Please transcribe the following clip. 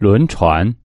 轮船。